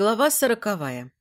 Глава сороковая.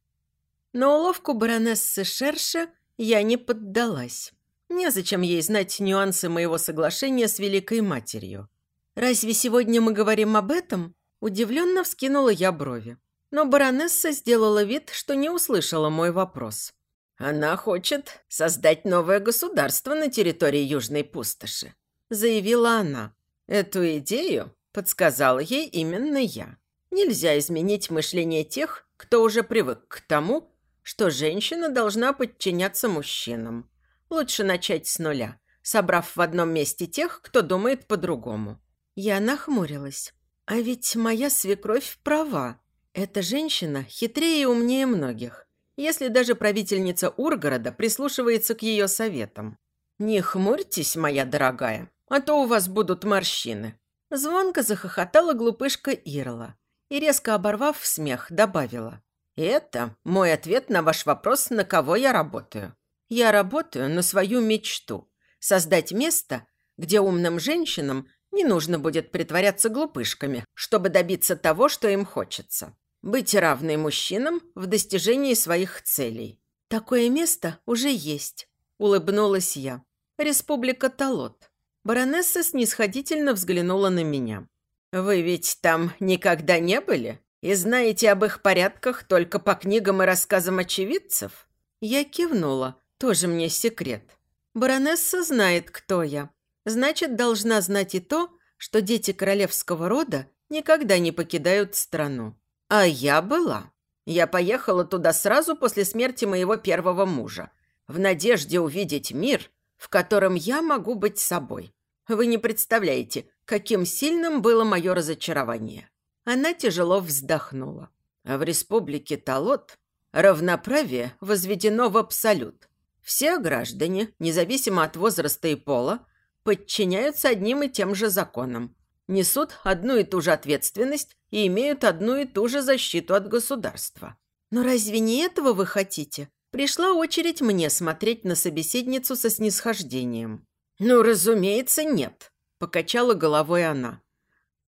На уловку баронессы Шерша я не поддалась. Незачем ей знать нюансы моего соглашения с Великой Матерью. «Разве сегодня мы говорим об этом?» Удивленно вскинула я брови. Но баронесса сделала вид, что не услышала мой вопрос. «Она хочет создать новое государство на территории Южной Пустоши», заявила она. «Эту идею подсказала ей именно я. Нельзя изменить мышление тех, кто уже привык к тому, что женщина должна подчиняться мужчинам. Лучше начать с нуля, собрав в одном месте тех, кто думает по-другому. Я нахмурилась. А ведь моя свекровь права. Эта женщина хитрее и умнее многих, если даже правительница Ургорода прислушивается к ее советам. «Не хмурьтесь, моя дорогая, а то у вас будут морщины». Звонко захохотала глупышка Ирла и, резко оборвав смех, добавила. «Это мой ответ на ваш вопрос, на кого я работаю. Я работаю на свою мечту – создать место, где умным женщинам не нужно будет притворяться глупышками, чтобы добиться того, что им хочется. Быть равной мужчинам в достижении своих целей. Такое место уже есть, улыбнулась я. Республика Талот. Баронесса снисходительно взглянула на меня. «Вы ведь там никогда не были? И знаете об их порядках только по книгам и рассказам очевидцев?» Я кивнула. Тоже мне секрет. Баронесса знает, кто я. Значит, должна знать и то, что дети королевского рода никогда не покидают страну. А я была. Я поехала туда сразу после смерти моего первого мужа, в надежде увидеть мир, в котором я могу быть собой. Вы не представляете, каким сильным было мое разочарование. Она тяжело вздохнула. А в республике Талот равноправие возведено в абсолют. Все граждане, независимо от возраста и пола, подчиняются одним и тем же законам, несут одну и ту же ответственность и имеют одну и ту же защиту от государства. Но разве не этого вы хотите? Пришла очередь мне смотреть на собеседницу со снисхождением. Ну, разумеется, нет. Покачала головой она.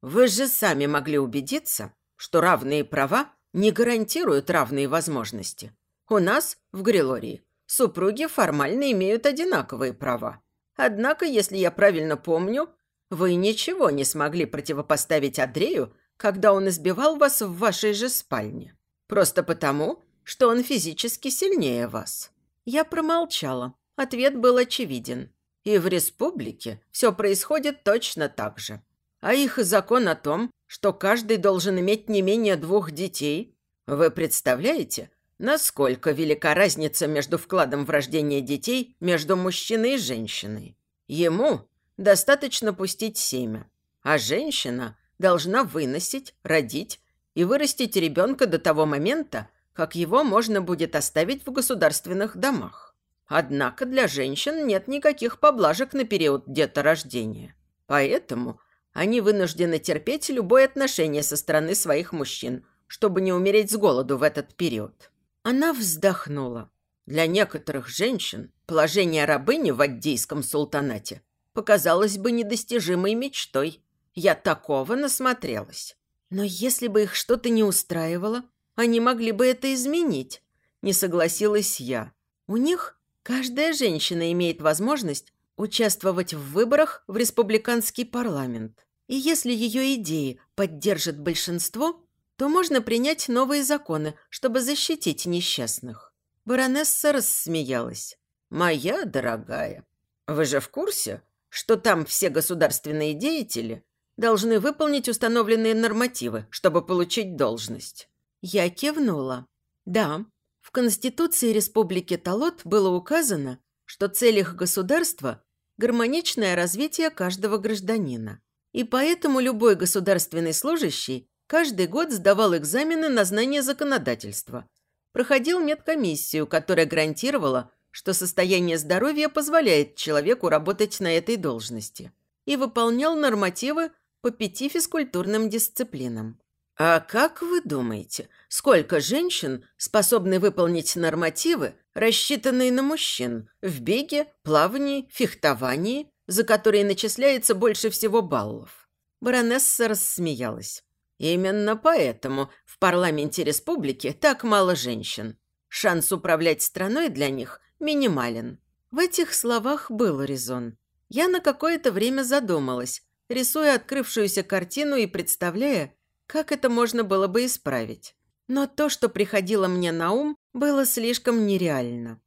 Вы же сами могли убедиться, что равные права не гарантируют равные возможности. У нас, в Грилории, супруги формально имеют одинаковые права. Однако, если я правильно помню, вы ничего не смогли противопоставить Андрею, когда он избивал вас в вашей же спальне. Просто потому, что он физически сильнее вас. Я промолчала. Ответ был очевиден. И в республике все происходит точно так же. А их закон о том, что каждый должен иметь не менее двух детей, вы представляете, насколько велика разница между вкладом в рождение детей между мужчиной и женщиной? Ему достаточно пустить семя, а женщина должна выносить, родить и вырастить ребенка до того момента, как его можно будет оставить в государственных домах. Однако для женщин нет никаких поблажек на период деторождения. Поэтому они вынуждены терпеть любое отношение со стороны своих мужчин, чтобы не умереть с голоду в этот период. Она вздохнула. Для некоторых женщин положение рабыни в Аддийском султанате показалось бы недостижимой мечтой. Я такого насмотрелась. Но если бы их что-то не устраивало, они могли бы это изменить. Не согласилась я. У них Каждая женщина имеет возможность участвовать в выборах в республиканский парламент. И если ее идеи поддержит большинство, то можно принять новые законы, чтобы защитить несчастных. Баронесса рассмеялась. «Моя дорогая, вы же в курсе, что там все государственные деятели должны выполнить установленные нормативы, чтобы получить должность?» Я кивнула. «Да, в Конституции Республики Талот было указано, что цель их государства – гармоничное развитие каждого гражданина. И поэтому любой государственный служащий каждый год сдавал экзамены на знание законодательства, проходил медкомиссию, которая гарантировала, что состояние здоровья позволяет человеку работать на этой должности, и выполнял нормативы по пяти физкультурным дисциплинам. А как вы думаете, сколько женщин способны выполнить нормативы, рассчитанные на мужчин, в беге, плавании, фехтовании, за которые начисляется больше всего баллов? Баронесса рассмеялась. Именно поэтому в парламенте республики так мало женщин. Шанс управлять страной для них минимален. В этих словах был резон. Я на какое-то время задумалась, рисуя открывшуюся картину и представляя, как это можно было бы исправить. Но то, что приходило мне на ум, было слишком нереально.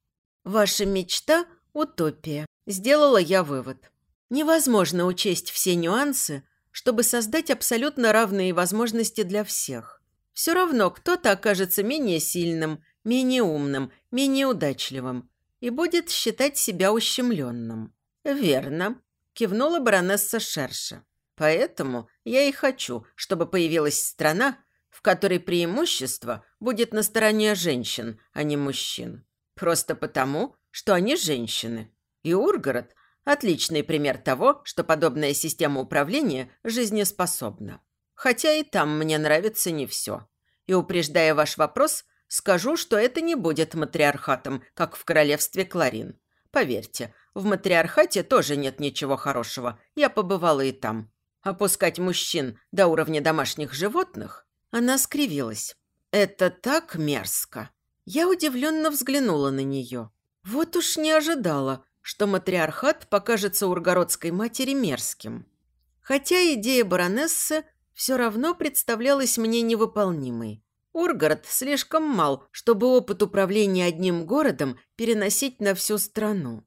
«Ваша мечта – утопия», – сделала я вывод. Невозможно учесть все нюансы, чтобы создать абсолютно равные возможности для всех. Все равно кто-то окажется менее сильным, менее умным, менее удачливым и будет считать себя ущемленным. «Верно», – кивнула баронесса Шерша. «Поэтому я и хочу, чтобы появилась страна, в которой преимущество будет на стороне женщин, а не мужчин. Просто потому, что они женщины. И Ургород – Отличный пример того, что подобная система управления жизнеспособна. Хотя и там мне нравится не все. И упреждая ваш вопрос, скажу, что это не будет матриархатом, как в королевстве Кларин. Поверьте, в матриархате тоже нет ничего хорошего. Я побывала и там. Опускать мужчин до уровня домашних животных? Она скривилась. Это так мерзко. Я удивленно взглянула на нее. Вот уж не ожидала, что матриархат покажется ургородской матери мерзким. Хотя идея баронессы все равно представлялась мне невыполнимой. Ургород слишком мал, чтобы опыт управления одним городом переносить на всю страну.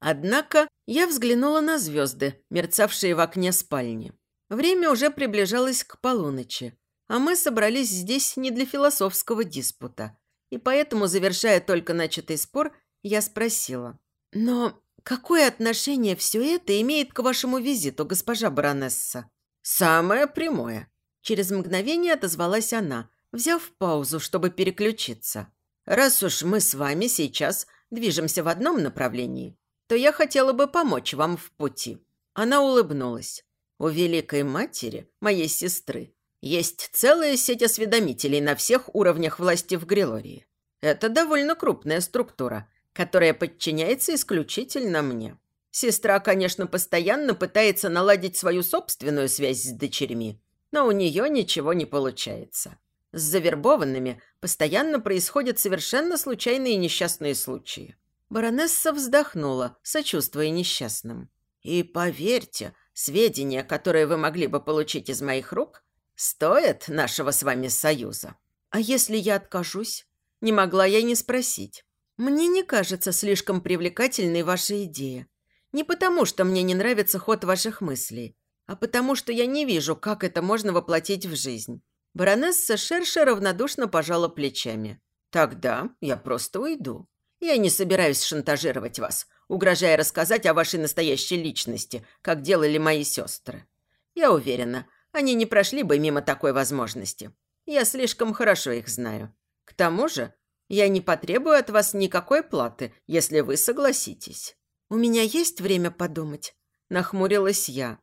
Однако я взглянула на звезды, мерцавшие в окне спальни. Время уже приближалось к полуночи, а мы собрались здесь не для философского диспута. И поэтому, завершая только начатый спор, я спросила. «Но какое отношение все это имеет к вашему визиту, госпожа баронесса?» «Самое прямое». Через мгновение отозвалась она, взяв паузу, чтобы переключиться. «Раз уж мы с вами сейчас движемся в одном направлении, то я хотела бы помочь вам в пути». Она улыбнулась. «У Великой Матери, моей сестры, есть целая сеть осведомителей на всех уровнях власти в Грилории. Это довольно крупная структура, которая подчиняется исключительно мне. Сестра, конечно, постоянно пытается наладить свою собственную связь с дочерьми, но у нее ничего не получается. С завербованными постоянно происходят совершенно случайные несчастные случаи. Баронесса вздохнула, сочувствуя несчастным. «И поверьте, сведения, которые вы могли бы получить из моих рук, стоят нашего с вами союза. А если я откажусь?» Не могла я не спросить. «Мне не кажется слишком привлекательной ваша идея. Не потому, что мне не нравится ход ваших мыслей, а потому, что я не вижу, как это можно воплотить в жизнь». Баронесса Шерша равнодушно пожала плечами. «Тогда я просто уйду. Я не собираюсь шантажировать вас, угрожая рассказать о вашей настоящей личности, как делали мои сестры. Я уверена, они не прошли бы мимо такой возможности. Я слишком хорошо их знаю. К тому же я не потребую от вас никакой платы, если вы согласитесь». «У меня есть время подумать?» – нахмурилась я.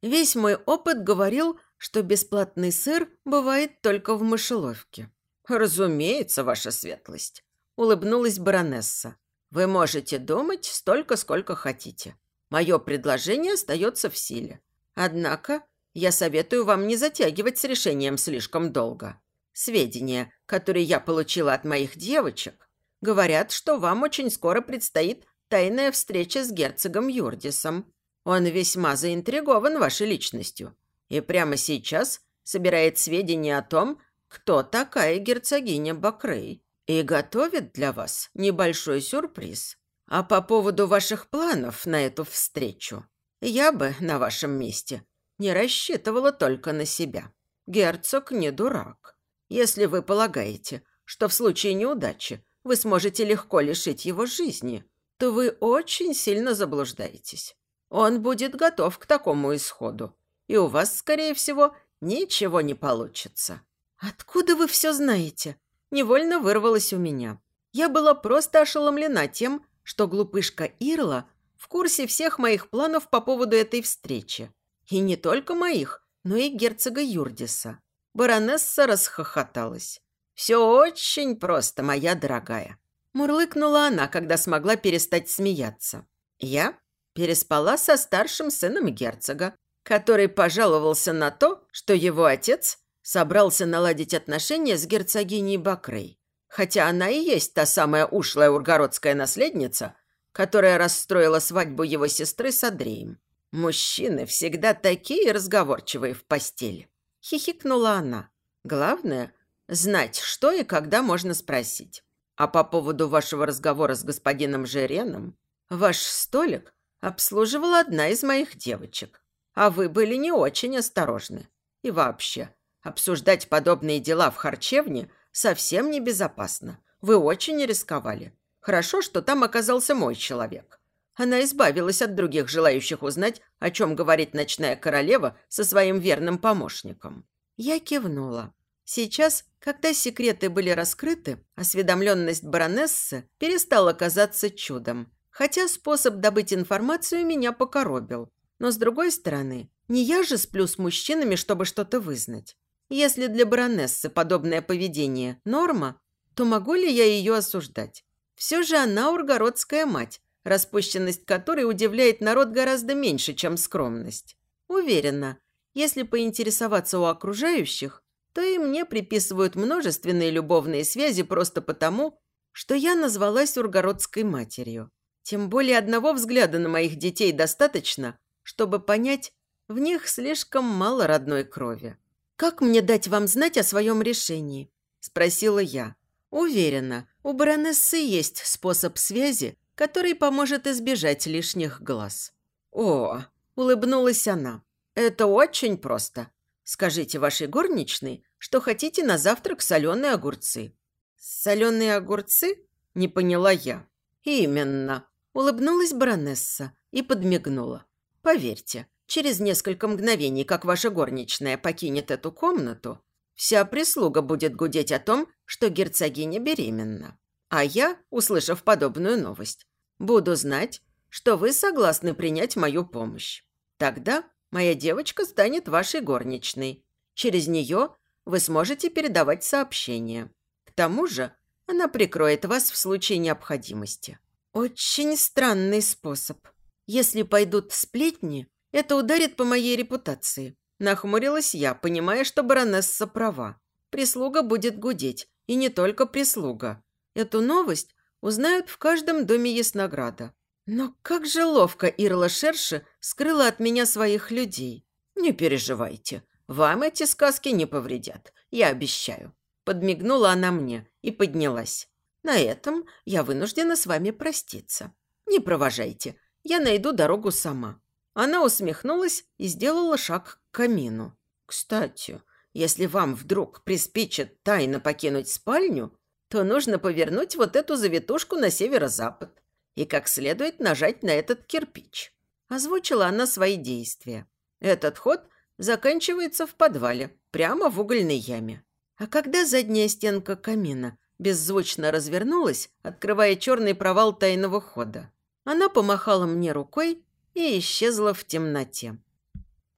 Весь мой опыт говорил, что бесплатный сыр бывает только в мышеловке. «Разумеется, ваша светлость», – улыбнулась баронесса. «Вы можете думать столько, сколько хотите. Мое предложение остается в силе. Однако я советую вам не затягивать с решением слишком долго. Сведения, которые я получила от моих девочек, говорят, что вам очень скоро предстоит тайная встреча с герцогом Юрдисом. Он весьма заинтригован вашей личностью и прямо сейчас собирает сведения о том, кто такая герцогиня Бакрей, и готовит для вас небольшой сюрприз. А по поводу ваших планов на эту встречу, я бы на вашем месте не рассчитывала только на себя. Герцог не дурак. Если вы полагаете, что в случае неудачи вы сможете легко лишить его жизни, то вы очень сильно заблуждаетесь. Он будет готов к такому исходу, и у вас, скорее всего, ничего не получится. Откуда вы все знаете? Невольно вырвалось у меня. Я была просто ошеломлена тем, что глупышка Ирла в курсе всех моих планов по поводу этой встречи. И не только моих, но и герцога Юрдиса. Баронесса расхохоталась. «Все очень просто, моя дорогая». Мурлыкнула она, когда смогла перестать смеяться. Я переспала со старшим сыном герцога, который пожаловался на то, что его отец Собрался наладить отношения с герцогиней Бакрей. Хотя она и есть та самая ушлая ургородская наследница, которая расстроила свадьбу его сестры с Андреем. Мужчины всегда такие разговорчивые в постели. Хихикнула она. Главное – знать, что и когда можно спросить. А по поводу вашего разговора с господином Жереном, ваш столик обслуживала одна из моих девочек. А вы были не очень осторожны. И вообще, обсуждать подобные дела в харчевне совсем небезопасно. Вы очень рисковали. Хорошо, что там оказался мой человек. Она избавилась от других желающих узнать, о чем говорит ночная королева со своим верным помощником. Я кивнула. Сейчас, когда секреты были раскрыты, осведомленность баронессы перестала казаться чудом. Хотя способ добыть информацию меня покоробил. Но, с другой стороны, не я же сплю с мужчинами, чтобы что-то вызнать. Если для баронессы подобное поведение – норма, то могу ли я ее осуждать? Все же она ургородская мать, распущенность которой удивляет народ гораздо меньше, чем скромность. Уверена, если поинтересоваться у окружающих, то и мне приписывают множественные любовные связи просто потому, что я назвалась ургородской матерью. Тем более одного взгляда на моих детей достаточно, чтобы понять, в них слишком мало родной крови. «Как мне дать вам знать о своем решении?» – спросила я. Уверена, у баронессы есть способ связи, который поможет избежать лишних глаз. «О!» – улыбнулась она. «Это очень просто. Скажите вашей горничной, что хотите на завтрак соленые огурцы». «Соленые огурцы?» – не поняла я. «Именно», – улыбнулась баронесса и подмигнула. «Поверьте, через несколько мгновений, как ваша горничная покинет эту комнату, вся прислуга будет гудеть о том, что герцогиня беременна. А я, услышав подобную новость, буду знать, что вы согласны принять мою помощь. Тогда моя девочка станет вашей горничной. Через нее вы сможете передавать сообщения. К тому же она прикроет вас в случае необходимости. Очень странный способ. Если пойдут сплетни, это ударит по моей репутации. Нахмурилась я, понимая, что баронесса права. Прислуга будет гудеть, и не только прислуга. Эту новость узнают в каждом доме Яснограда. Но как же ловко Ирла Шерши скрыла от меня своих людей. Не переживайте, вам эти сказки не повредят, я обещаю. Подмигнула она мне и поднялась. На этом я вынуждена с вами проститься. Не провожайте, я найду дорогу сама. Она усмехнулась и сделала шаг к камину. Кстати, если вам вдруг приспичит тайно покинуть спальню, то нужно повернуть вот эту завитушку на северо-запад и как следует нажать на этот кирпич. Озвучила она свои действия. Этот ход заканчивается в подвале, прямо в угольной яме. А когда задняя стенка камина беззвучно развернулась, открывая черный провал тайного хода, она помахала мне рукой и исчезла в темноте.